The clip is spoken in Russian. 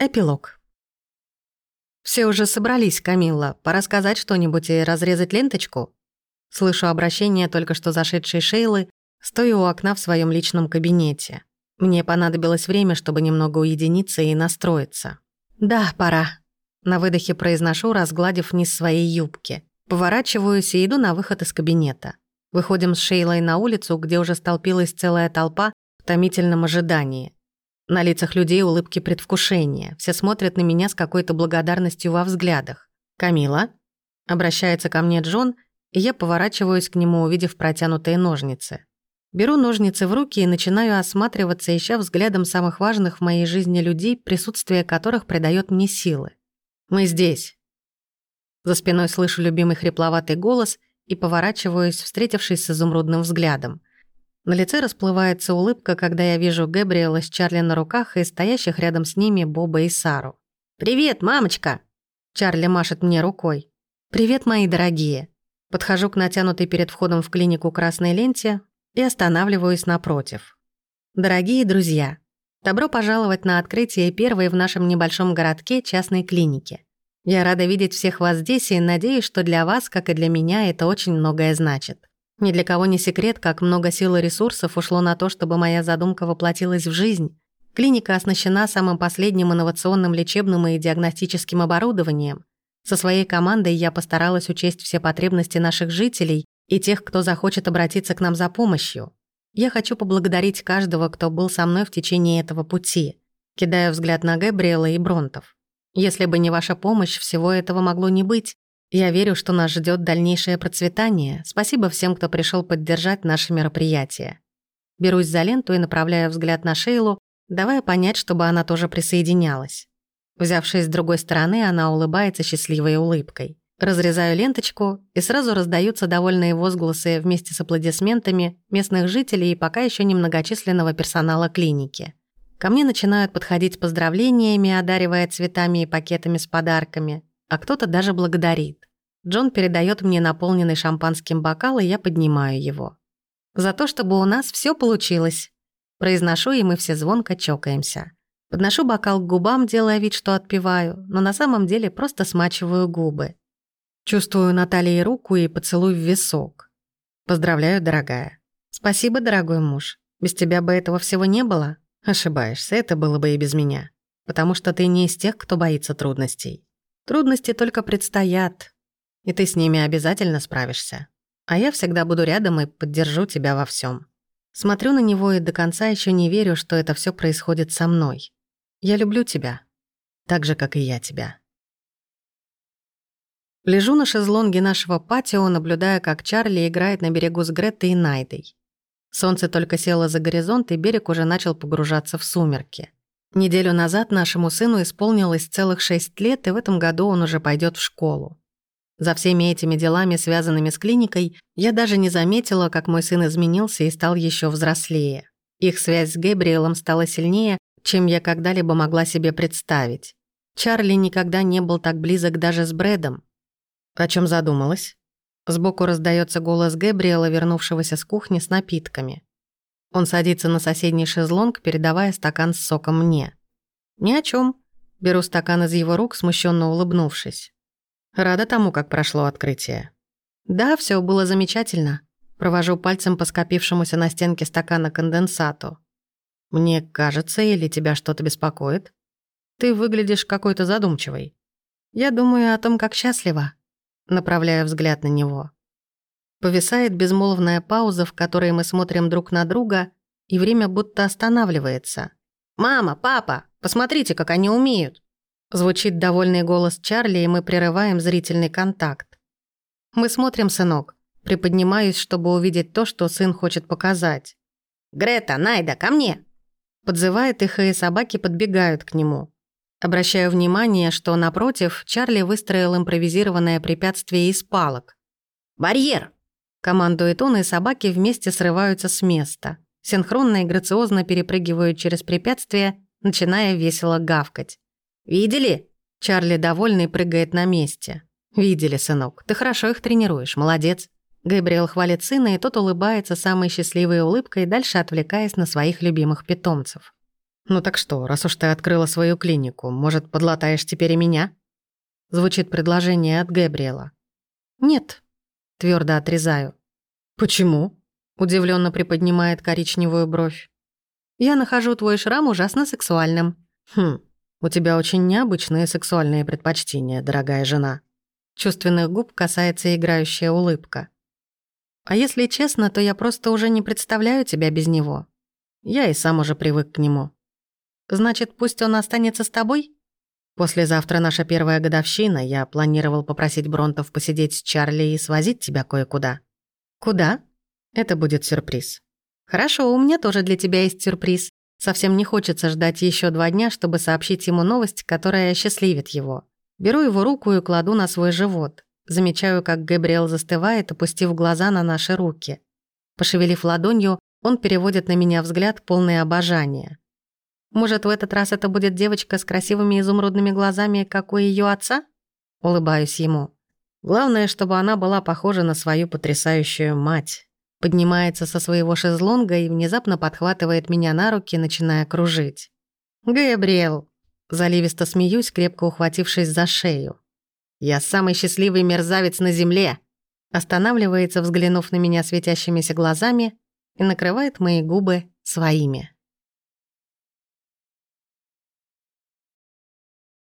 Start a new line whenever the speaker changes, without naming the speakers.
Эпилог. «Все уже собрались, Камилла. Пора сказать что-нибудь и разрезать ленточку?» Слышу обращение только что зашедшей Шейлы, стою у окна в своем личном кабинете. Мне понадобилось время, чтобы немного уединиться и настроиться. «Да, пора». На выдохе произношу, разгладив низ своей юбки. Поворачиваюсь и иду на выход из кабинета. Выходим с Шейлой на улицу, где уже столпилась целая толпа в томительном ожидании. На лицах людей улыбки предвкушения. Все смотрят на меня с какой-то благодарностью во взглядах. «Камила?» Обращается ко мне Джон, и я поворачиваюсь к нему, увидев протянутые ножницы. Беру ножницы в руки и начинаю осматриваться, ища взглядом самых важных в моей жизни людей, присутствие которых придает мне силы. «Мы здесь». За спиной слышу любимый хрипловатый голос и поворачиваюсь, встретившись с изумрудным взглядом. На лице расплывается улыбка, когда я вижу Гэбриэла с Чарли на руках и стоящих рядом с ними Боба и Сару. «Привет, мамочка!» Чарли машет мне рукой. «Привет, мои дорогие!» Подхожу к натянутой перед входом в клинику красной ленте и останавливаюсь напротив. Дорогие друзья, добро пожаловать на открытие первой в нашем небольшом городке частной клиники. Я рада видеть всех вас здесь и надеюсь, что для вас, как и для меня, это очень многое значит. Ни для кого не секрет, как много сил и ресурсов ушло на то, чтобы моя задумка воплотилась в жизнь. Клиника оснащена самым последним инновационным лечебным и диагностическим оборудованием. Со своей командой я постаралась учесть все потребности наших жителей и тех, кто захочет обратиться к нам за помощью. Я хочу поблагодарить каждого, кто был со мной в течение этого пути, кидая взгляд на Габриэла и Бронтов. Если бы не ваша помощь, всего этого могло не быть. Я верю, что нас ждет дальнейшее процветание. Спасибо всем, кто пришел поддержать наше мероприятие. Берусь за ленту и направляю взгляд на Шейлу, давая понять, чтобы она тоже присоединялась. Взявшись с другой стороны, она улыбается счастливой улыбкой. Разрезаю ленточку, и сразу раздаются довольные возгласы вместе с аплодисментами местных жителей и пока еще немногочисленного персонала клиники. Ко мне начинают подходить поздравлениями, одаривая цветами и пакетами с подарками а кто-то даже благодарит. Джон передает мне наполненный шампанским бокал, и я поднимаю его. «За то, чтобы у нас все получилось», произношу, и мы все звонко чокаемся. Подношу бокал к губам, делая вид, что отпиваю, но на самом деле просто смачиваю губы. Чувствую Наталье руку и поцелуй в висок. «Поздравляю, дорогая». «Спасибо, дорогой муж. Без тебя бы этого всего не было?» «Ошибаешься, это было бы и без меня. Потому что ты не из тех, кто боится трудностей. Трудности только предстоят, и ты с ними обязательно справишься. А я всегда буду рядом и поддержу тебя во всем. Смотрю на него и до конца еще не верю, что это все происходит со мной. Я люблю тебя, так же, как и я тебя. Лежу на шезлонге нашего патио, наблюдая, как Чарли играет на берегу с Греттой и Найдой. Солнце только село за горизонт, и берег уже начал погружаться в сумерки. Неделю назад нашему сыну исполнилось целых шесть лет, и в этом году он уже пойдет в школу. За всеми этими делами, связанными с клиникой, я даже не заметила, как мой сын изменился и стал еще взрослее. Их связь с Гэбриэлом стала сильнее, чем я когда-либо могла себе представить. Чарли никогда не был так близок даже с Брэдом. О чем задумалась? Сбоку раздается голос Гэбриэла, вернувшегося с кухни с напитками. Он садится на соседний шезлонг, передавая стакан с соком мне. «Ни о чем. Беру стакан из его рук, смущенно улыбнувшись. Рада тому, как прошло открытие. Да, все было замечательно. Провожу пальцем по скопившемуся на стенке стакана конденсату. Мне кажется, или тебя что-то беспокоит? Ты выглядишь какой-то задумчивой. Я думаю о том, как счастлива. Направляю взгляд на него. Повисает безмолвная пауза, в которой мы смотрим друг на друга, и время будто останавливается. «Мама, папа, посмотрите, как они умеют!» Звучит довольный голос Чарли, и мы прерываем зрительный контакт. Мы смотрим, сынок. Приподнимаюсь, чтобы увидеть то, что сын хочет показать. «Грета, Найда, ко мне!» Подзывает их, и собаки подбегают к нему. Обращаю внимание, что напротив Чарли выстроил импровизированное препятствие из палок. «Барьер!» Командует он, и собаки вместе срываются с места. Синхронно и грациозно перепрыгивают через препятствия, начиная весело гавкать. «Видели?» Чарли, довольный, прыгает на месте. «Видели, сынок. Ты хорошо их тренируешь. Молодец». Габриэл хвалит сына, и тот улыбается самой счастливой улыбкой, дальше отвлекаясь на своих любимых питомцев. «Ну так что, раз уж ты открыла свою клинику, может, подлатаешь теперь и меня?» Звучит предложение от Гэбриэла. «Нет», — твердо отрезаю. «Почему?» — удивленно приподнимает коричневую бровь. «Я нахожу твой шрам ужасно сексуальным». «Хм, у тебя очень необычные сексуальные предпочтения, дорогая жена». Чувственных губ касается играющая улыбка. «А если честно, то я просто уже не представляю тебя без него. Я и сам уже привык к нему». Значит, пусть он останется с тобой? Послезавтра наша первая годовщина. Я планировал попросить Бронтов посидеть с Чарли и свозить тебя кое-куда. Куда? Это будет сюрприз. Хорошо, у меня тоже для тебя есть сюрприз. Совсем не хочется ждать еще два дня, чтобы сообщить ему новость, которая счастливит его. Беру его руку и кладу на свой живот. Замечаю, как Габриэл застывает, опустив глаза на наши руки. Пошевелив ладонью, он переводит на меня взгляд полный обожания. Может, в этот раз это будет девочка с красивыми изумрудными глазами, как у ее отца? Улыбаюсь ему. Главное, чтобы она была похожа на свою потрясающую мать. Поднимается со своего шезлонга и внезапно подхватывает меня на руки, начиная кружить. «Габриэл!» Заливисто смеюсь, крепко ухватившись за шею. «Я самый счастливый мерзавец на земле!» Останавливается, взглянув на меня светящимися глазами, и накрывает мои губы своими.